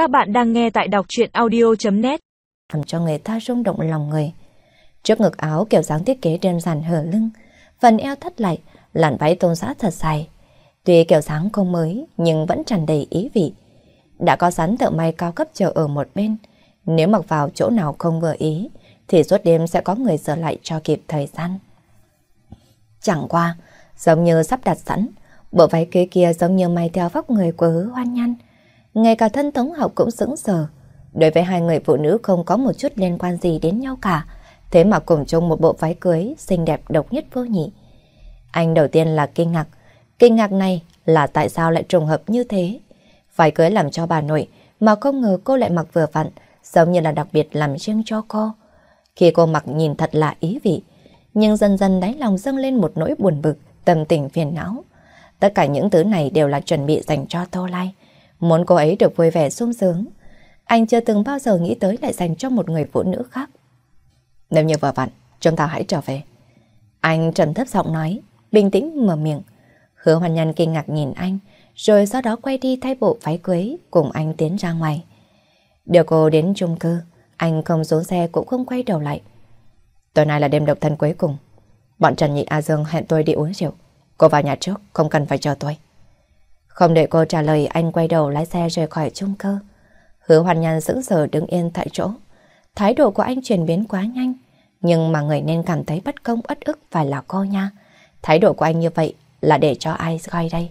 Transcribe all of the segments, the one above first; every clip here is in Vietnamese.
Các bạn đang nghe tại đọc truyện audio.net Làm cho người ta rung động lòng người. Trước ngực áo kiểu dáng thiết kế đơn giản hở lưng, phần eo thắt lại, làn váy tôn giá thật dài. Tuy kiểu dáng không mới nhưng vẫn tràn đầy ý vị. Đã có sẵn thợ may cao cấp chờ ở một bên. Nếu mặc vào chỗ nào không vừa ý thì suốt đêm sẽ có người sửa lại cho kịp thời gian. Chẳng qua, giống như sắp đặt sẵn, bộ váy kế kia giống như may theo vóc người của hứa hoan nhăn. Ngay cả thân Tống Học cũng sững sờ. Đối với hai người phụ nữ không có một chút liên quan gì đến nhau cả, thế mà cùng chung một bộ váy cưới xinh đẹp độc nhất vô nhị. Anh đầu tiên là kinh ngạc, kinh ngạc này là tại sao lại trùng hợp như thế. Váy cưới làm cho bà nội, mà không ngờ cô lại mặc vừa vặn, giống như là đặc biệt làm riêng cho cô. Khi cô mặc nhìn thật là ý vị, nhưng dần dần đáy lòng dâng lên một nỗi buồn bực, tâm tình phiền não. Tất cả những thứ này đều là chuẩn bị dành cho Tô Lai. Muốn cô ấy được vui vẻ sung sướng. Anh chưa từng bao giờ nghĩ tới lại dành cho một người phụ nữ khác. Nếu như vừa vặn, chúng ta hãy trở về. Anh trầm thấp giọng nói, bình tĩnh mở miệng. Hứa hoàn nhân kinh ngạc nhìn anh, rồi sau đó quay đi thay bộ váy cưới cùng anh tiến ra ngoài. Đưa cô đến chung cư, anh không xuống xe cũng không quay đầu lại. Tối nay là đêm độc thân cuối cùng. Bọn Trần Nhị A Dương hẹn tôi đi uống rượu. Cô vào nhà trước, không cần phải chờ tôi. Không đợi cô trả lời, anh quay đầu lái xe rời khỏi chung cư. Hứa hoàn nhàn sững sờ đứng yên tại chỗ. Thái độ của anh chuyển biến quá nhanh. Nhưng mà người nên cảm thấy bất công ất ức phải là cô nha. Thái độ của anh như vậy là để cho ai gọi đây.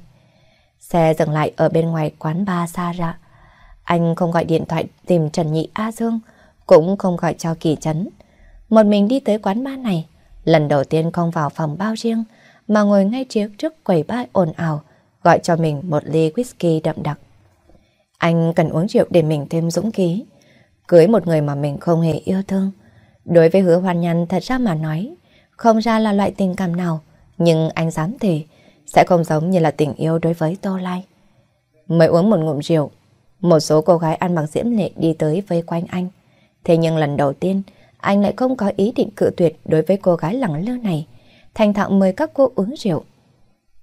Xe dừng lại ở bên ngoài quán ba xa ra. Anh không gọi điện thoại tìm Trần Nhị A Dương, cũng không gọi cho Kỳ Trấn. Một mình đi tới quán ba này, lần đầu tiên không vào phòng bao riêng, mà ngồi ngay trước trước quầy bar ồn ào, gọi cho mình một ly whisky đậm đặc. Anh cần uống rượu để mình thêm dũng khí. Cưới một người mà mình không hề yêu thương. Đối với hứa hoan nhân thật ra mà nói, không ra là loại tình cảm nào, nhưng anh dám thề, sẽ không giống như là tình yêu đối với Tô Lai. Mới uống một ngụm rượu, một số cô gái ăn mặc diễm lệ đi tới vây quanh anh. Thế nhưng lần đầu tiên, anh lại không có ý định cự tuyệt đối với cô gái lẳng lơ này, thành thạo mời các cô uống rượu.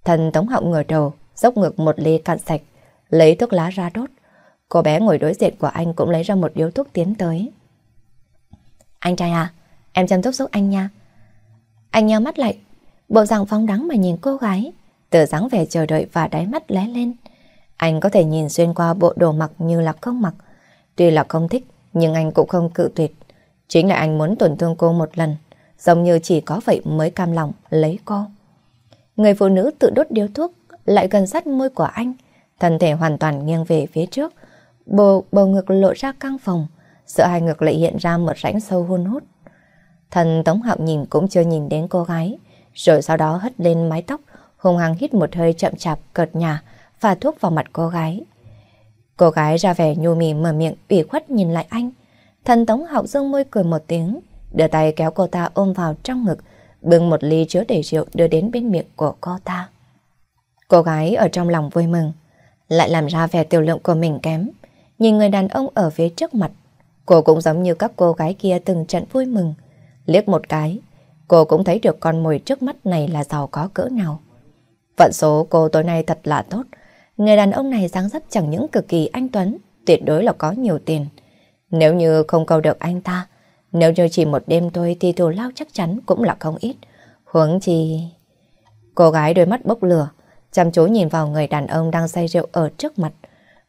Thần Tống Họng ngửa đầu, dốc ngược một ly cạn sạch, lấy thuốc lá ra đốt. Cô bé ngồi đối diện của anh cũng lấy ra một điếu thuốc tiến tới. Anh trai à, em chăm sóc giúp anh nha. Anh nheo mắt lại, bộ dạng phóng đắng mà nhìn cô gái, từ dáng vẻ chờ đợi và đáy mắt lé lên. Anh có thể nhìn xuyên qua bộ đồ mặc như là không mặc. Tuy là không thích, nhưng anh cũng không cự tuyệt. Chính là anh muốn tổn thương cô một lần, giống như chỉ có vậy mới cam lòng lấy cô. Người phụ nữ tự đốt điếu thuốc, lại gần sát môi của anh, thân thể hoàn toàn nghiêng về phía trước, bầu, bầu ngực lộ ra căng phòng, giữa hai ngực lại hiện ra một rãnh sâu hun hút. Thần Tống Hạo nhìn cũng chưa nhìn đến cô gái, rồi sau đó hất lên mái tóc, hùng hăng hít một hơi chậm chạp cợt nhà, và thuốc vào mặt cô gái. Cô gái ra vẻ nhu mì mở miệng ủy khuất nhìn lại anh. Thần Tống Hạo dương môi cười một tiếng, đưa tay kéo cô ta ôm vào trong ngực, bưng một ly chứa đầy rượu đưa đến bên miệng của cô ta. Cô gái ở trong lòng vui mừng, lại làm ra vẻ tiểu lượng của mình kém. Nhìn người đàn ông ở phía trước mặt, cô cũng giống như các cô gái kia từng trận vui mừng. Liếc một cái, cô cũng thấy được con mồi trước mắt này là giàu có cỡ nào. Vận số cô tối nay thật là tốt. Người đàn ông này dáng dấp chẳng những cực kỳ anh Tuấn, tuyệt đối là có nhiều tiền. Nếu như không câu được anh ta, nếu như chỉ một đêm thôi thì thù lao chắc chắn cũng là không ít. Huống chi... Cô gái đôi mắt bốc lửa, chăm chú nhìn vào người đàn ông đang say rượu ở trước mặt.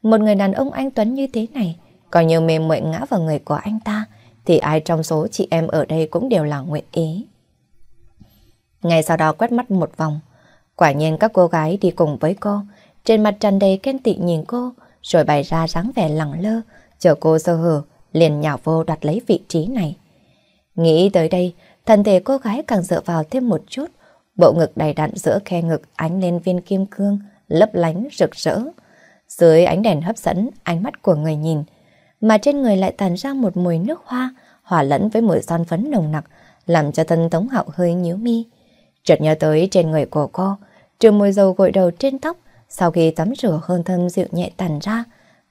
Một người đàn ông anh Tuấn như thế này, coi như mềm muội ngã vào người của anh ta, thì ai trong số chị em ở đây cũng đều là nguyện ý. Ngay sau đó quét mắt một vòng, quả nhiên các cô gái đi cùng với cô, trên mặt tràn đầy khen tị nhìn cô, rồi bày ra dáng vẻ lẳng lơ, chờ cô sơ hở, liền nhào vô đoạt lấy vị trí này. Nghĩ tới đây, thân thể cô gái càng dựa vào thêm một chút, bộ ngực đầy đặn giữa khe ngực ánh lên viên kim cương, lấp lánh rực rỡ. Dưới ánh đèn hấp dẫn ánh mắt của người nhìn, mà trên người lại tàn ra một mùi nước hoa, hòa lẫn với mùi son phấn nồng nặc, làm cho thân Tống Hạo hơi nhíu mi. Chợt nhớ tới trên người của cô, trừ mùi dầu gội đầu trên tóc, sau khi tắm rửa hơn thơm dịu nhẹ tàn ra,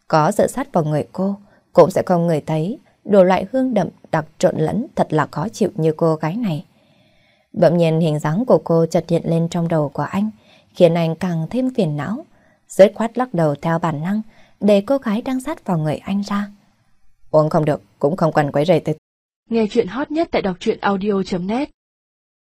có sự sát vào người cô, cũng sẽ không người thấy đồ loại hương đậm đặc trộn lẫn thật là khó chịu như cô gái này. Bỗng nhiên hình dáng của cô chợt hiện lên trong đầu của anh, khiến anh càng thêm phiền não. Rớt khoát lắc đầu theo bản năng, để cô gái đang sát vào người anh ra. Uống không được, cũng không cần quấy rầy tới. Nghe chuyện hot nhất tại đọc truyện audio.net